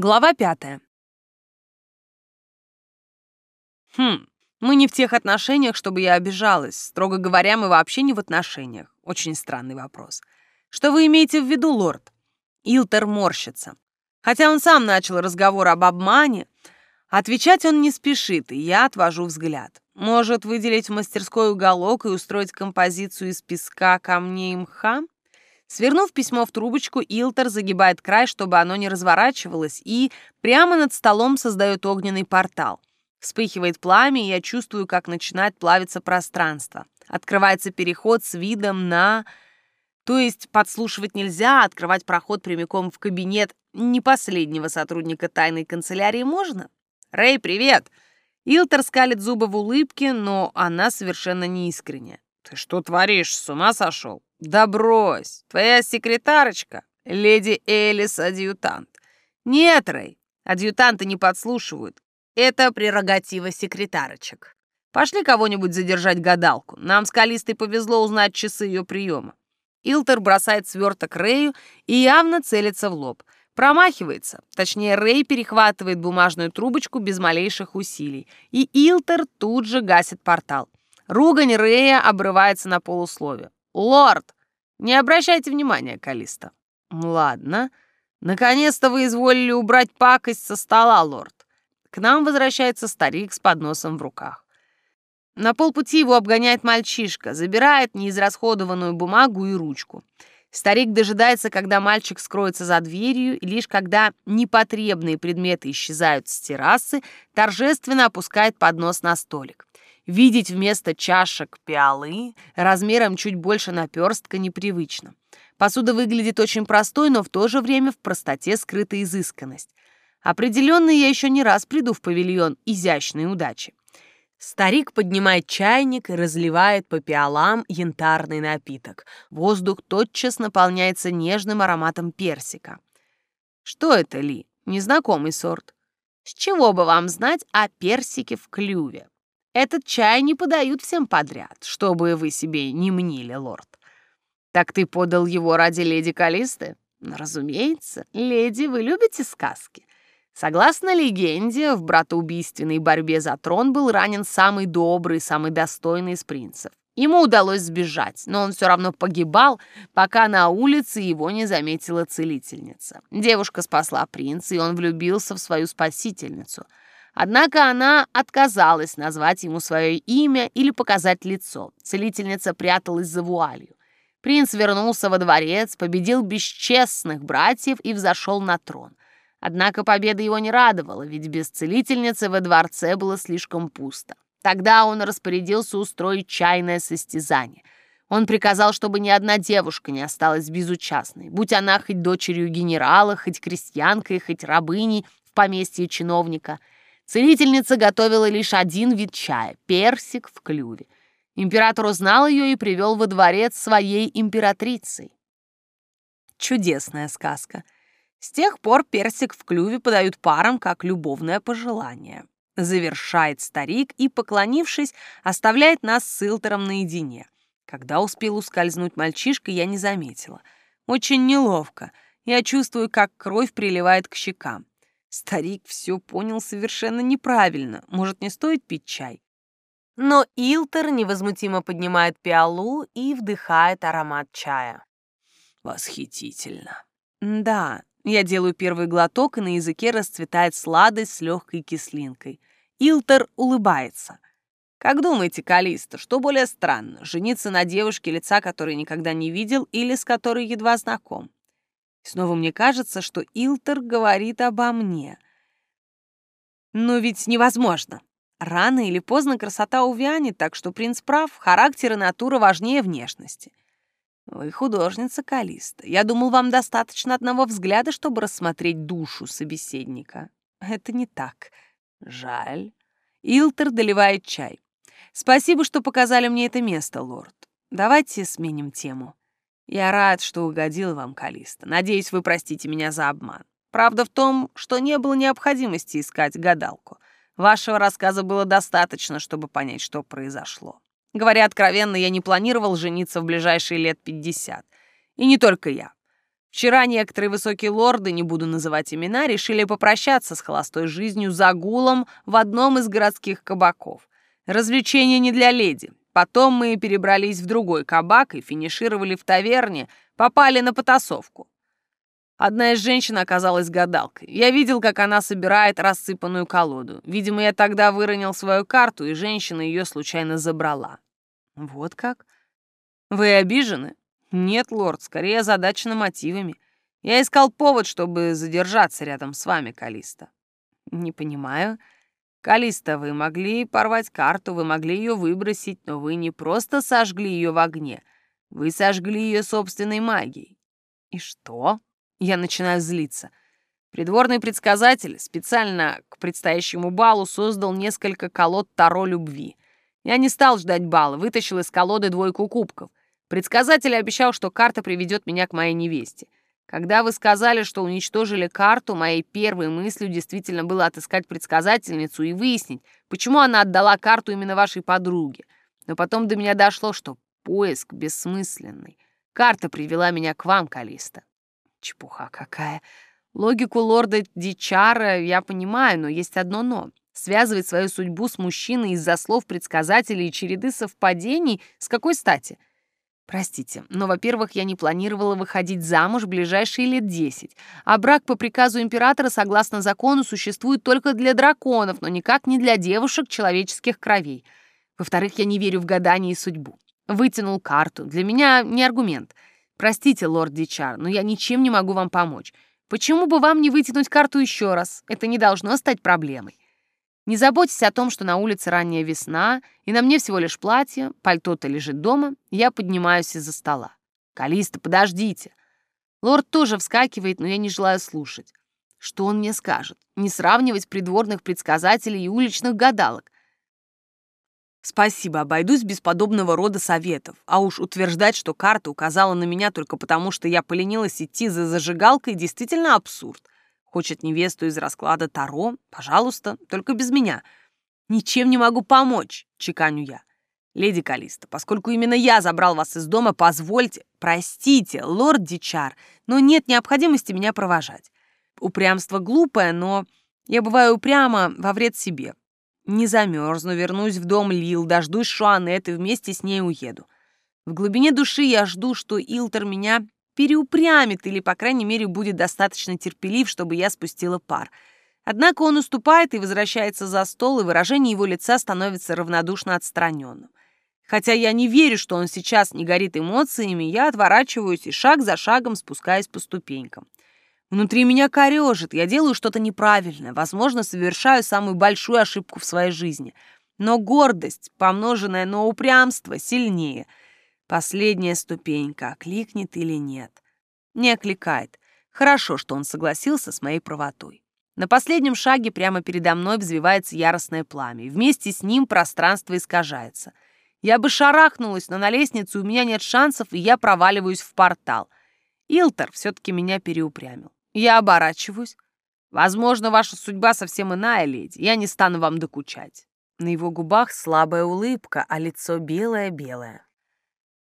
Глава пятая. Хм, мы не в тех отношениях, чтобы я обижалась. Строго говоря, мы вообще не в отношениях. Очень странный вопрос. Что вы имеете в виду, лорд? Илтер морщится. Хотя он сам начал разговор об обмане, отвечать он не спешит, и я отвожу взгляд. Может, выделить в мастерской уголок и устроить композицию из песка, камней и мха? Свернув письмо в трубочку, Илтер загибает край, чтобы оно не разворачивалось, и прямо над столом создает огненный портал. Вспыхивает пламя, и я чувствую, как начинает плавиться пространство. Открывается переход с видом на... То есть подслушивать нельзя, а открывать проход прямиком в кабинет не последнего сотрудника тайной канцелярии можно? «Рэй, привет!» Илтер скалит зубы в улыбке, но она совершенно неискренняя. «Ты что творишь? С ума сошел?» «Да брось! Твоя секретарочка, леди Элис, адъютант». «Нет, Рэй, адъютанты не подслушивают. Это прерогатива секретарочек. Пошли кого-нибудь задержать гадалку. Нам с Калистой повезло узнать часы ее приема». Илтер бросает сверток Рэю и явно целится в лоб. Промахивается. Точнее, Рэй перехватывает бумажную трубочку без малейших усилий. И Илтер тут же гасит портал. Ругань Рэя обрывается на полуслове. «Лорд, не обращайте внимания, Калиста». «Ладно. Наконец-то вы изволили убрать пакость со стола, лорд». К нам возвращается старик с подносом в руках. На полпути его обгоняет мальчишка, забирает неизрасходованную бумагу и ручку. Старик дожидается, когда мальчик скроется за дверью, и лишь когда непотребные предметы исчезают с террасы, торжественно опускает поднос на столик. Видеть вместо чашек пиалы размером чуть больше наперстка непривычно. Посуда выглядит очень простой, но в то же время в простоте скрыта изысканность. Определенно я еще не раз приду в павильон изящной удачи. Старик поднимает чайник и разливает по пиалам янтарный напиток. Воздух тотчас наполняется нежным ароматом персика. Что это, Ли? Незнакомый сорт. С чего бы вам знать о персике в клюве? Этот чай не подают всем подряд, чтобы вы себе не мнили, лорд. Так ты подал его ради леди Калисты? Разумеется, леди, вы любите сказки. Согласно легенде, в братоубийственной борьбе за трон был ранен самый добрый, самый достойный из принцев. Ему удалось сбежать, но он все равно погибал, пока на улице его не заметила целительница. Девушка спасла принца, и он влюбился в свою спасительницу — Однако она отказалась назвать ему свое имя или показать лицо. Целительница пряталась за вуалью. Принц вернулся во дворец, победил бесчестных братьев и взошел на трон. Однако победа его не радовала, ведь без целительницы во дворце было слишком пусто. Тогда он распорядился устроить чайное состязание. Он приказал, чтобы ни одна девушка не осталась безучастной, будь она хоть дочерью генерала, хоть крестьянкой, хоть рабыней в поместье чиновника — Целительница готовила лишь один вид чая — персик в клюве. Император узнал ее и привел во дворец своей императрицей. Чудесная сказка. С тех пор персик в клюве подают парам как любовное пожелание. Завершает старик и, поклонившись, оставляет нас с Илтером наедине. Когда успел ускользнуть мальчишка, я не заметила. Очень неловко. Я чувствую, как кровь приливает к щекам. Старик все понял совершенно неправильно. Может, не стоит пить чай? Но Илтер невозмутимо поднимает пиалу и вдыхает аромат чая. Восхитительно. Да, я делаю первый глоток, и на языке расцветает сладость с легкой кислинкой. Илтер улыбается. Как думаете, Калиста, что более странно, жениться на девушке, лица которой никогда не видел, или с которой едва знаком? Снова мне кажется, что Илтер говорит обо мне. Но ведь невозможно. Рано или поздно красота увянет, так что принц прав, характер и натура важнее внешности. Вы художница, Калиста. Я думал, вам достаточно одного взгляда, чтобы рассмотреть душу собеседника. Это не так. Жаль. Илтер доливает чай. Спасибо, что показали мне это место, лорд. Давайте сменим тему. Я рад, что угодил вам, Калиста. Надеюсь, вы простите меня за обман. Правда в том, что не было необходимости искать гадалку. Вашего рассказа было достаточно, чтобы понять, что произошло. Говоря откровенно, я не планировал жениться в ближайшие лет 50. И не только я. Вчера некоторые высокие лорды, не буду называть имена, решили попрощаться с холостой жизнью за гулом в одном из городских кабаков. Развлечение не для леди. Потом мы перебрались в другой кабак и финишировали в таверне, попали на потасовку. Одна из женщин оказалась гадалкой. Я видел, как она собирает рассыпанную колоду. Видимо, я тогда выронил свою карту, и женщина ее случайно забрала. Вот как? Вы обижены? Нет, лорд, скорее озадачена мотивами. Я искал повод, чтобы задержаться рядом с вами, Калиста. Не понимаю. Калиста, вы могли порвать карту, вы могли ее выбросить, но вы не просто сожгли ее в огне, вы сожгли ее собственной магией. И что? Я начинаю злиться. Придворный предсказатель специально к предстоящему балу создал несколько колод Таро любви. Я не стал ждать бала, вытащил из колоды двойку кубков. Предсказатель обещал, что карта приведет меня к моей невесте. Когда вы сказали, что уничтожили карту, моей первой мыслью действительно было отыскать предсказательницу и выяснить, почему она отдала карту именно вашей подруге. Но потом до меня дошло, что поиск бессмысленный. Карта привела меня к вам, Калиста. Чепуха какая. Логику лорда Дичара я понимаю, но есть одно «но». Связывать свою судьбу с мужчиной из-за слов предсказателей и череды совпадений с какой стати? Простите, но, во-первых, я не планировала выходить замуж в ближайшие лет десять, а брак по приказу императора, согласно закону, существует только для драконов, но никак не для девушек человеческих кровей. Во-вторых, я не верю в гадание и судьбу. Вытянул карту. Для меня не аргумент. Простите, лорд Дичар, но я ничем не могу вам помочь. Почему бы вам не вытянуть карту еще раз? Это не должно стать проблемой. Не заботьтесь о том, что на улице ранняя весна, и на мне всего лишь платье, пальто-то лежит дома, я поднимаюсь из-за стола. «Калиста, подождите!» Лорд тоже вскакивает, но я не желаю слушать. Что он мне скажет? Не сравнивать придворных предсказателей и уличных гадалок. Спасибо, обойдусь без подобного рода советов. А уж утверждать, что карта указала на меня только потому, что я поленилась идти за зажигалкой, действительно абсурд. Хочет невесту из расклада Таро? Пожалуйста, только без меня. Ничем не могу помочь, чеканю я. Леди Калиста, поскольку именно я забрал вас из дома, позвольте... Простите, лорд Дичар, но нет необходимости меня провожать. Упрямство глупое, но я бываю упряма во вред себе. Не замерзну, вернусь в дом Лил, дождусь Шуанет и вместе с ней уеду. В глубине души я жду, что Илтер меня переупрямит или, по крайней мере, будет достаточно терпелив, чтобы я спустила пар. Однако он уступает и возвращается за стол, и выражение его лица становится равнодушно отстраненным. Хотя я не верю, что он сейчас не горит эмоциями, я отворачиваюсь и шаг за шагом спускаюсь по ступенькам. Внутри меня корежит, я делаю что-то неправильное, возможно, совершаю самую большую ошибку в своей жизни. Но гордость, помноженная на упрямство, сильнее — Последняя ступенька, окликнет или нет. Не окликает. Хорошо, что он согласился с моей правотой. На последнем шаге прямо передо мной взвивается яростное пламя, и вместе с ним пространство искажается. Я бы шарахнулась, но на лестнице у меня нет шансов, и я проваливаюсь в портал. Илтер все-таки меня переупрямил. Я оборачиваюсь. Возможно, ваша судьба совсем иная, леди. Я не стану вам докучать. На его губах слабая улыбка, а лицо белое-белое.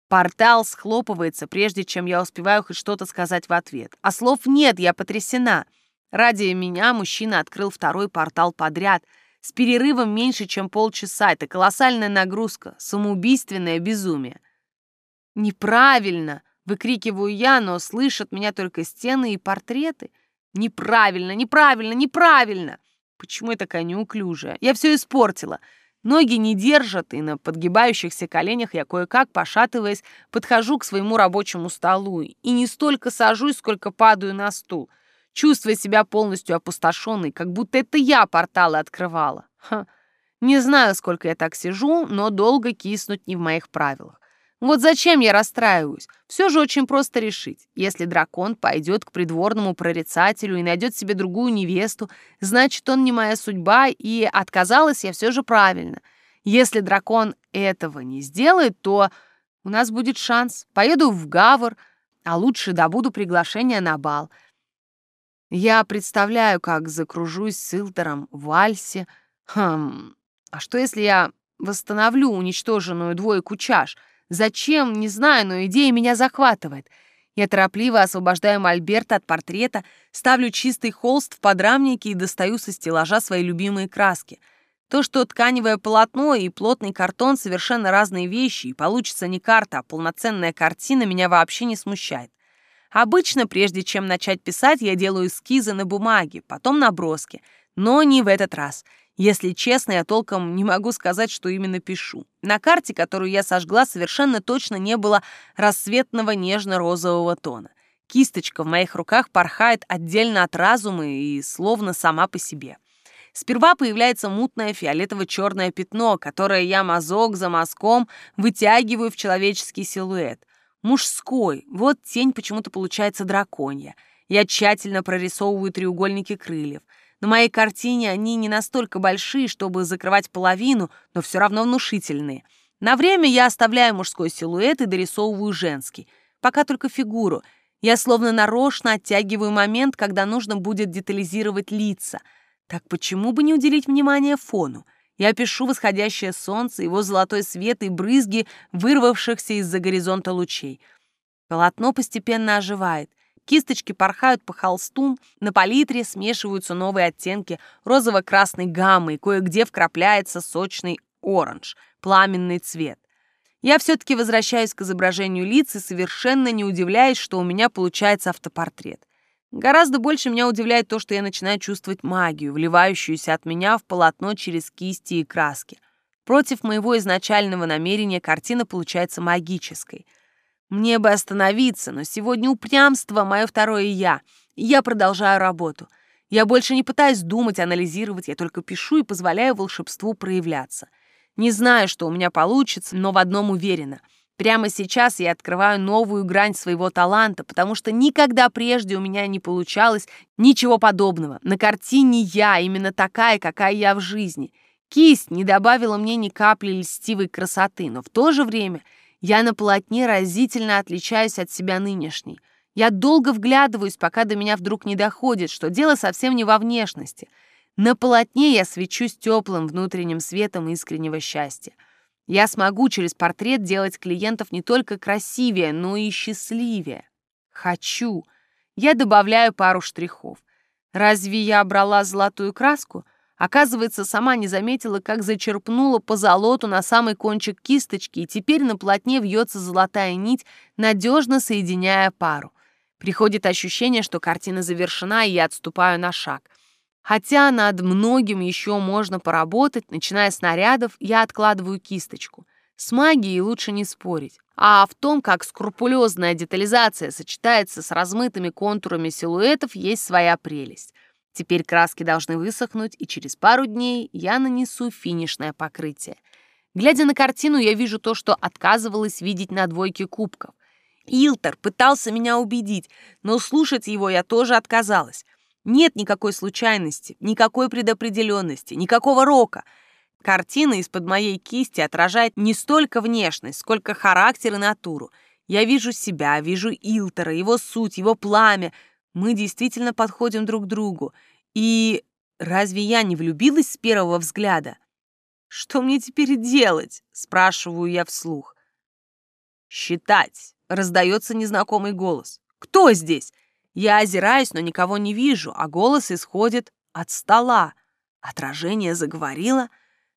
Портал схлопывается, прежде чем я успеваю хоть что-то сказать в ответ. А слов нет, я потрясена. Ради меня мужчина открыл второй портал подряд, с перерывом меньше, чем полчаса. Это колоссальная нагрузка, самоубийственное безумие. «Неправильно!» — выкрикиваю я, но слышат меня только стены и портреты. «Неправильно, неправильно, неправильно!» Почему я такая неуклюжая? Я все испортила. Ноги не держат, и на подгибающихся коленях я кое-как, пошатываясь, подхожу к своему рабочему столу и не столько сажусь, сколько падаю на стул, чувствуя себя полностью опустошенной, как будто это я порталы открывала. Ха. Не знаю, сколько я так сижу, но долго киснуть не в моих правилах. Вот зачем я расстраиваюсь? Все же очень просто решить. Если дракон пойдет к придворному прорицателю и найдет себе другую невесту, значит, он не моя судьба, и отказалась я все же правильно. Если дракон этого не сделает, то у нас будет шанс. Поеду в Гавр, а лучше добуду приглашение на бал. Я представляю, как закружусь с Илтером в вальсе. Хм, а что если я восстановлю уничтоженную двойку чаш — Зачем, не знаю, но идея меня захватывает. Я торопливо освобождаю мольберт от портрета, ставлю чистый холст в подрамнике и достаю со стеллажа свои любимые краски. То, что тканевое полотно и плотный картон — совершенно разные вещи, и получится не карта, а полноценная картина, меня вообще не смущает. Обычно, прежде чем начать писать, я делаю эскизы на бумаге, потом наброски. Но не в этот раз. Если честно, я толком не могу сказать, что именно пишу. На карте, которую я сожгла, совершенно точно не было рассветного нежно-розового тона. Кисточка в моих руках порхает отдельно от разума и словно сама по себе. Сперва появляется мутное фиолетово-черное пятно, которое я мазок за мазком вытягиваю в человеческий силуэт. Мужской, вот тень почему-то получается драконья. Я тщательно прорисовываю треугольники крыльев — на моей картине они не настолько большие, чтобы закрывать половину, но все равно внушительные. На время я оставляю мужской силуэт и дорисовываю женский. Пока только фигуру. Я словно нарочно оттягиваю момент, когда нужно будет детализировать лица. Так почему бы не уделить внимание фону? Я пишу восходящее солнце, его золотой свет и брызги, вырвавшихся из-за горизонта лучей. Полотно постепенно оживает. Кисточки порхают по холсту, на палитре смешиваются новые оттенки розово-красной гаммы и кое-где вкрапляется сочный оранж, пламенный цвет. Я все-таки возвращаюсь к изображению лиц и совершенно не удивляюсь, что у меня получается автопортрет. Гораздо больше меня удивляет то, что я начинаю чувствовать магию, вливающуюся от меня в полотно через кисти и краски. Против моего изначального намерения картина получается магической — мне бы остановиться, но сегодня упрямство — мое второе «я», я продолжаю работу. Я больше не пытаюсь думать, анализировать, я только пишу и позволяю волшебству проявляться. Не знаю, что у меня получится, но в одном уверена. Прямо сейчас я открываю новую грань своего таланта, потому что никогда прежде у меня не получалось ничего подобного. На картине я именно такая, какая я в жизни. Кисть не добавила мне ни капли льстивой красоты, но в то же время — я на полотне разительно отличаюсь от себя нынешней. Я долго вглядываюсь, пока до меня вдруг не доходит, что дело совсем не во внешности. На полотне я свечусь теплым внутренним светом искреннего счастья. Я смогу через портрет делать клиентов не только красивее, но и счастливее. Хочу. Я добавляю пару штрихов. Разве я брала золотую краску — Оказывается, сама не заметила, как зачерпнула по золоту на самый кончик кисточки, и теперь на полотне вьется золотая нить, надежно соединяя пару. Приходит ощущение, что картина завершена, и я отступаю на шаг. Хотя над многим еще можно поработать, начиная с нарядов, я откладываю кисточку. С магией лучше не спорить. А в том, как скрупулезная детализация сочетается с размытыми контурами силуэтов, есть своя прелесть. Теперь краски должны высохнуть, и через пару дней я нанесу финишное покрытие. Глядя на картину, я вижу то, что отказывалась видеть на двойке кубков. Илтер пытался меня убедить, но слушать его я тоже отказалась. Нет никакой случайности, никакой предопределенности, никакого рока. Картина из-под моей кисти отражает не столько внешность, сколько характер и натуру. Я вижу себя, вижу Илтера, его суть, его пламя, мы действительно подходим друг к другу. И разве я не влюбилась с первого взгляда? Что мне теперь делать? Спрашиваю я вслух. Считать. Раздается незнакомый голос. Кто здесь? Я озираюсь, но никого не вижу, а голос исходит от стола. Отражение заговорило.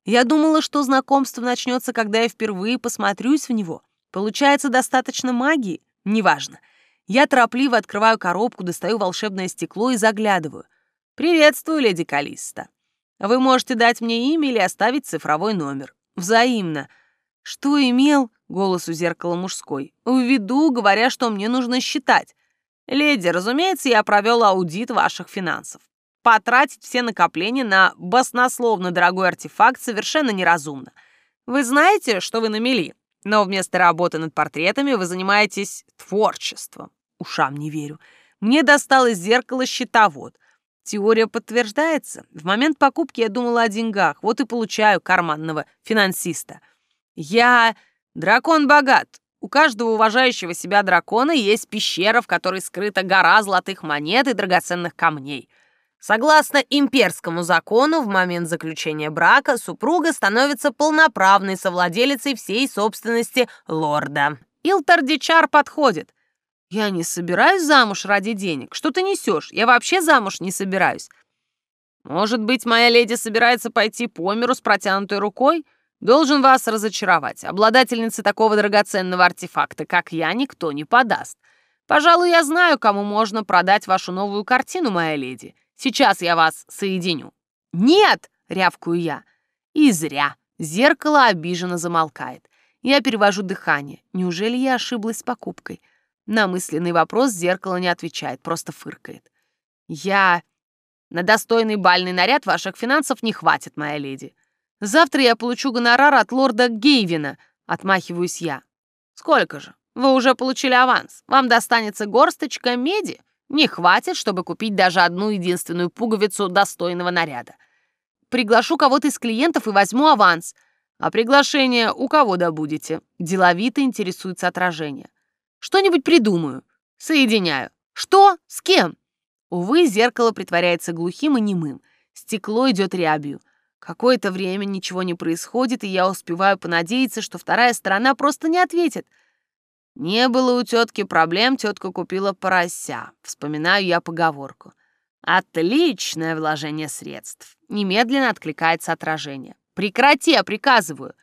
Я думала, что знакомство начнется, когда я впервые посмотрюсь в него. Получается, достаточно магии? Неважно. Я торопливо открываю коробку, достаю волшебное стекло и заглядываю. «Приветствую, леди Калиста. Вы можете дать мне имя или оставить цифровой номер. Взаимно. Что имел?» — голос у зеркала мужской. «В виду, говоря, что мне нужно считать. Леди, разумеется, я провел аудит ваших финансов. Потратить все накопления на баснословно дорогой артефакт совершенно неразумно. Вы знаете, что вы намели, но вместо работы над портретами вы занимаетесь творчеством. Ушам не верю. Мне досталось зеркало-щитовод. Теория подтверждается. В момент покупки я думала о деньгах. Вот и получаю карманного финансиста. Я дракон богат. У каждого уважающего себя дракона есть пещера, в которой скрыта гора золотых монет и драгоценных камней. Согласно имперскому закону, в момент заключения брака супруга становится полноправной совладелицей всей собственности лорда. Илтар Дичар подходит. Я не собираюсь замуж ради денег. Что ты несешь? Я вообще замуж не собираюсь. Может быть, моя леди собирается пойти по миру с протянутой рукой? Должен вас разочаровать. Обладательницы такого драгоценного артефакта, как я, никто не подаст. Пожалуй, я знаю, кому можно продать вашу новую картину, моя леди. Сейчас я вас соединю. Нет, рявкую я. И зря. Зеркало обиженно замолкает. Я перевожу дыхание. Неужели я ошиблась с покупкой? На мысленный вопрос зеркало не отвечает, просто фыркает. Я... На достойный бальный наряд ваших финансов не хватит, моя леди. Завтра я получу гонорар от лорда Гейвина, отмахиваюсь я. Сколько же? Вы уже получили аванс. Вам достанется горсточка меди. Не хватит, чтобы купить даже одну единственную пуговицу достойного наряда. Приглашу кого-то из клиентов и возьму аванс. А приглашение у кого добудете? Деловито интересуется отражение. Что-нибудь придумаю. Соединяю. Что? С кем? Увы, зеркало притворяется глухим и немым. Стекло идет рябью. Какое-то время ничего не происходит, и я успеваю понадеяться, что вторая сторона просто не ответит. Не было у тетки проблем, тетка купила порося. Вспоминаю я поговорку. Отличное вложение средств. Немедленно откликается отражение. Прекрати, я приказываю.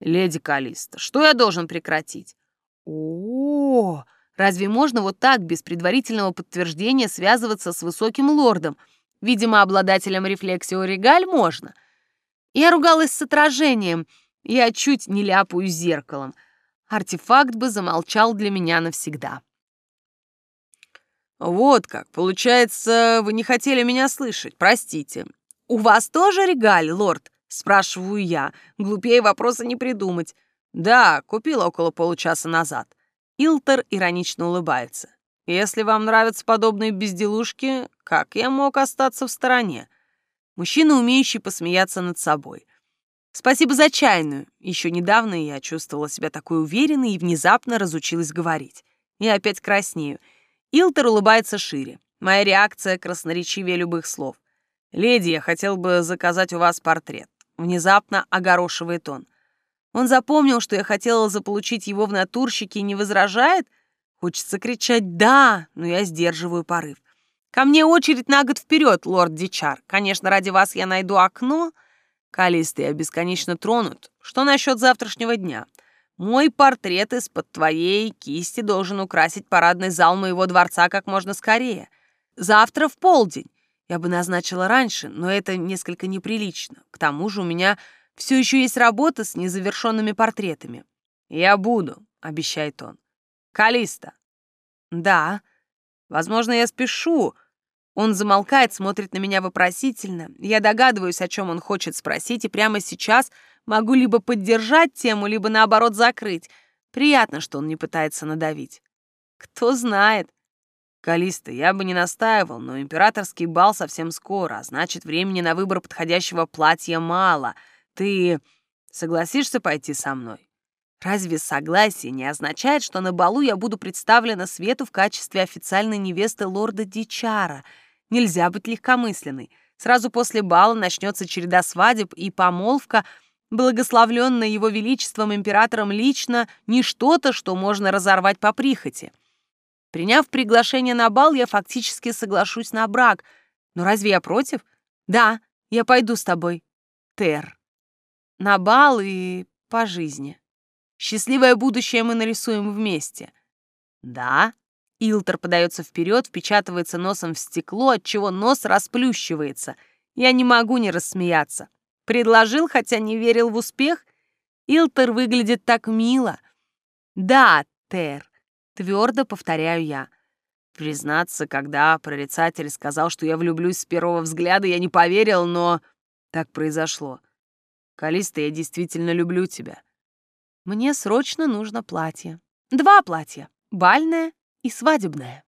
Леди Калиста, что я должен прекратить? О, разве можно вот так без предварительного подтверждения связываться с высоким лордом? Видимо, обладателем рефлексио регаль можно. Я ругалась с отражением. Я чуть не ляпаю зеркалом. Артефакт бы замолчал для меня навсегда. «Вот как. Получается, вы не хотели меня слышать. Простите. У вас тоже регаль, лорд?» Спрашиваю я. Глупее вопроса не придумать. «Да, купила около получаса назад». Илтер иронично улыбается. Если вам нравятся подобные безделушки, как я мог остаться в стороне? Мужчина, умеющий посмеяться над собой. Спасибо за чайную. Еще недавно я чувствовала себя такой уверенной и внезапно разучилась говорить. Я опять краснею. Илтер улыбается шире. Моя реакция красноречивее любых слов. «Леди, я хотел бы заказать у вас портрет». Внезапно огорошивает он. Он запомнил, что я хотела заполучить его в натурщике и не возражает — Хочется кричать «да», но я сдерживаю порыв. «Ко мне очередь на год вперед, лорд Дичар. Конечно, ради вас я найду окно». Калисты я бесконечно тронут. Что насчет завтрашнего дня? Мой портрет из-под твоей кисти должен украсить парадный зал моего дворца как можно скорее. Завтра в полдень. Я бы назначила раньше, но это несколько неприлично. К тому же у меня все еще есть работа с незавершенными портретами. «Я буду», — обещает он. Калиста. Да. Возможно, я спешу. Он замолкает, смотрит на меня вопросительно. Я догадываюсь, о чем он хочет спросить, и прямо сейчас могу либо поддержать тему, либо наоборот закрыть. Приятно, что он не пытается надавить. Кто знает. Калиста, я бы не настаивал, но императорский бал совсем скоро, а значит, времени на выбор подходящего платья мало. Ты согласишься пойти со мной? Разве согласие не означает, что на балу я буду представлена Свету в качестве официальной невесты лорда Дичара? Нельзя быть легкомысленной. Сразу после бала начнется череда свадеб, и помолвка, благословленная его величеством императором лично, не что-то, что можно разорвать по прихоти. Приняв приглашение на бал, я фактически соглашусь на брак. Но разве я против? Да, я пойду с тобой. Тер. На бал и по жизни. Счастливое будущее мы нарисуем вместе. Да. Илтер подается вперед, впечатывается носом в стекло, отчего нос расплющивается. Я не могу не рассмеяться. Предложил, хотя не верил в успех. Илтер выглядит так мило. Да, Тер, твердо повторяю я. Признаться, когда прорицатель сказал, что я влюблюсь с первого взгляда, я не поверил, но так произошло. Калиста, я действительно люблю тебя. Мне срочно нужно платье. Два платья. Бальное и свадебное.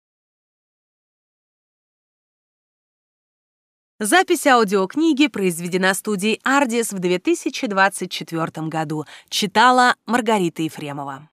Запись аудиокниги произведена студией «Ардис» в 2024 году. Читала Маргарита Ефремова.